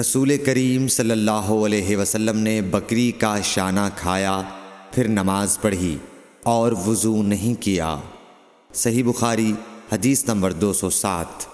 رسول کریم صلی اللہ علیہ وسلم نے بکری کا شانہ کھایا، پھر نماز پڑھی اور وضو نہیں کیا۔ صحیح بخاری، حدیث نمبر دو سو سات۔